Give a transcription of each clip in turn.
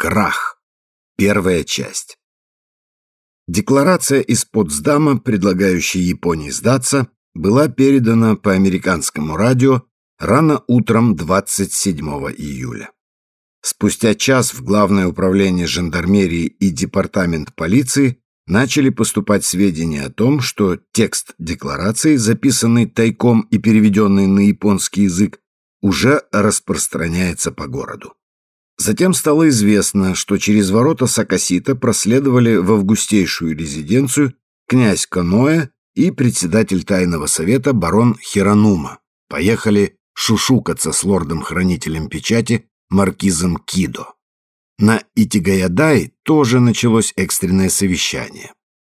Крах. Первая часть. Декларация из Потсдама, предлагающая Японии сдаться, была передана по американскому радио рано утром 27 июля. Спустя час в Главное управление жандармерии и департамент полиции начали поступать сведения о том, что текст декларации, записанный тайком и переведенный на японский язык, уже распространяется по городу. Затем стало известно, что через ворота Сакасита проследовали в августейшую резиденцию князь Каноэ и председатель тайного совета барон Хиранума. Поехали шушукаться с лордом-хранителем печати маркизом Кидо. На Итигаядай тоже началось экстренное совещание.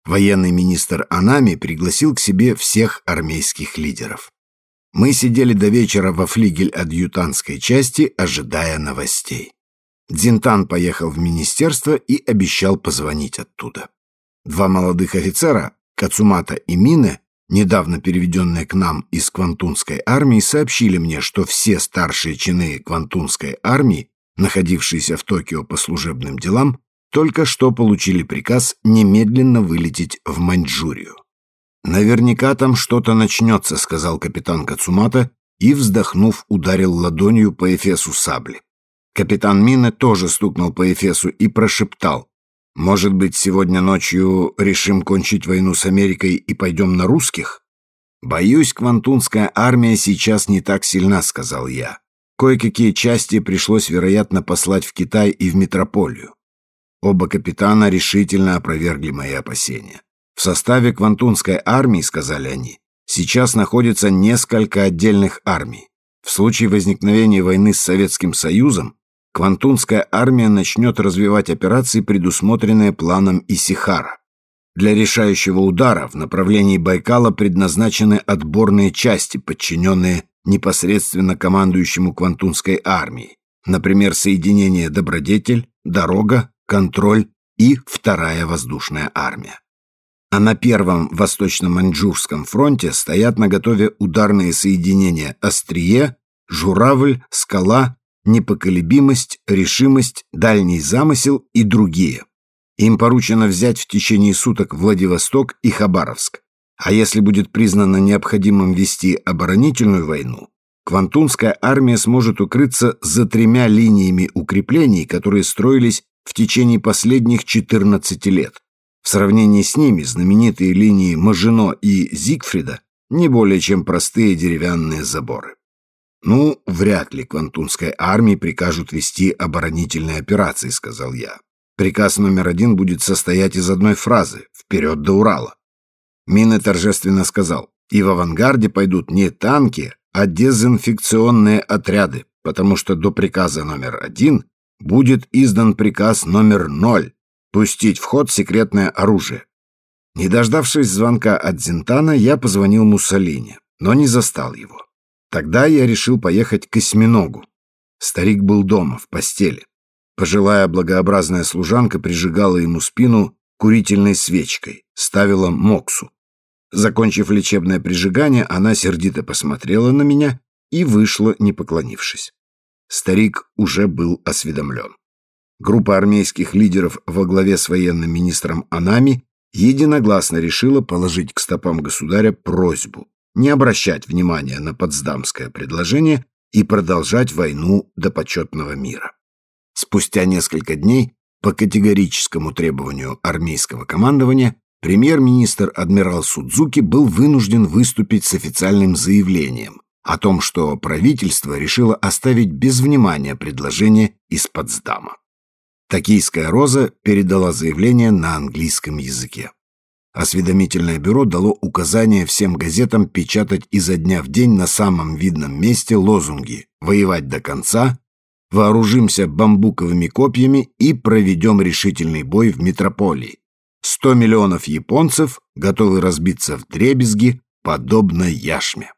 Военный министр Анами пригласил к себе всех армейских лидеров. Мы сидели до вечера во флигель адъютантской части, ожидая новостей. Дзинтан поехал в министерство и обещал позвонить оттуда. Два молодых офицера, Кацумата и Мине, недавно переведенные к нам из Квантунской армии, сообщили мне, что все старшие чины Квантунской армии находившиеся в Токио по служебным делам, только что получили приказ немедленно вылететь в Маньчжурию. «Наверняка там что-то начнется», — сказал капитан Кацумата и, вздохнув, ударил ладонью по эфесу сабли. Капитан Мина тоже стукнул по эфесу и прошептал. «Может быть, сегодня ночью решим кончить войну с Америкой и пойдем на русских?» «Боюсь, Квантунская армия сейчас не так сильна», — сказал я. Кое-какие части пришлось, вероятно, послать в Китай и в метрополию. Оба капитана решительно опровергли мои опасения. В составе Квантунской армии, сказали они, сейчас находится несколько отдельных армий. В случае возникновения войны с Советским Союзом Квантунская армия начнет развивать операции, предусмотренные планом Исихара. Для решающего удара в направлении Байкала предназначены отборные части, подчиненные непосредственно командующему Квантунской армией, например, соединение «Добродетель», «Дорога», «Контроль» и Вторая воздушная армия. А на Первом Восточно-Маньчжурском фронте стоят наготове ударные соединения «Острие», «Журавль», «Скала», «Непоколебимость», «Решимость», «Дальний замысел» и другие. Им поручено взять в течение суток Владивосток и Хабаровск, а если будет признано необходимым вести оборонительную войну, Квантунская армия сможет укрыться за тремя линиями укреплений, которые строились в течение последних 14 лет. В сравнении с ними знаменитые линии Мажино и Зигфрида не более чем простые деревянные заборы. «Ну, вряд ли Квантунской армии прикажут вести оборонительные операции», — сказал я. Приказ номер один будет состоять из одной фразы «Вперед до Урала». Мина торжественно сказал, и в авангарде пойдут не танки, а дезинфекционные отряды, потому что до приказа номер один будет издан приказ номер ноль пустить в ход секретное оружие. Не дождавшись звонка от Зинтана, я позвонил Муссолини, но не застал его. Тогда я решил поехать к осьминогу. Старик был дома, в постели. Пожилая благообразная служанка прижигала ему спину курительной свечкой, ставила моксу. Закончив лечебное прижигание, она сердито посмотрела на меня и вышла, не поклонившись. Старик уже был осведомлен. Группа армейских лидеров во главе с военным министром Анами единогласно решила положить к стопам государя просьбу не обращать внимания на потсдамское предложение и продолжать войну до почетного мира. Спустя несколько дней, по категорическому требованию армейского командования, премьер-министр адмирал Судзуки был вынужден выступить с официальным заявлением о том, что правительство решило оставить без внимания предложение из Потсдама. Токийская роза передала заявление на английском языке. Осведомительное бюро дало указание всем газетам печатать изо дня в день на самом видном месте лозунги «Воевать до конца», «Вооружимся бамбуковыми копьями и проведем решительный бой в метрополии», Сто миллионов японцев готовы разбиться в дребезги, подобно яшме.